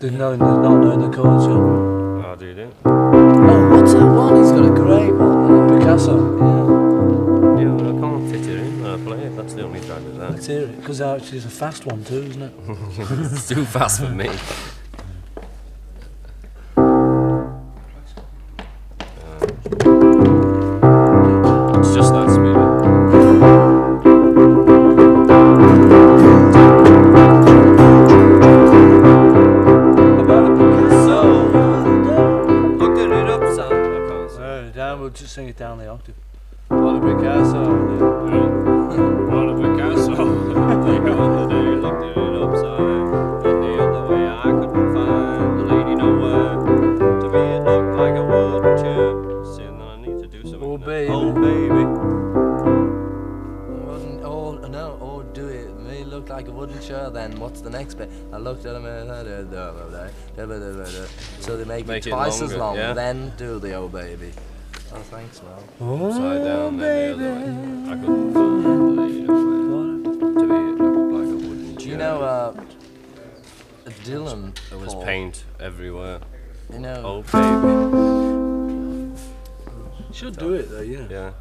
Didn't know, not knowing the chords, yeah. Oh, do you do? Oh, what's that one? He's got a great one. Uh, Picasso. Yeah. Yeah, but I can't fit it in when I play it. That's the only drag with Let's hear it. Because actually it's a fast one too, isn't it? it's too fast for me. uh, we'll just sing it down the octave. Pablo Picasso. Pablo Picasso. The day, looked at it upside. The other way I couldn't find the lady nowhere. To me it looked like a wooden I need to do something. Oh, baby. Oh, baby. Oh, no, oh, do it. Me looked like a wooden chair, then what's the next bit? I looked at him and So they make, make it twice it longer, as long, yeah? then do the old baby. Oh thanks, well. Upside down, then the other way. I couldn't find the lady nowhere. To looked like a wooden chair. You know uh, Dylan? There was Paul, paint everywhere. You know, Oh baby. Should do it though, yeah. Yeah.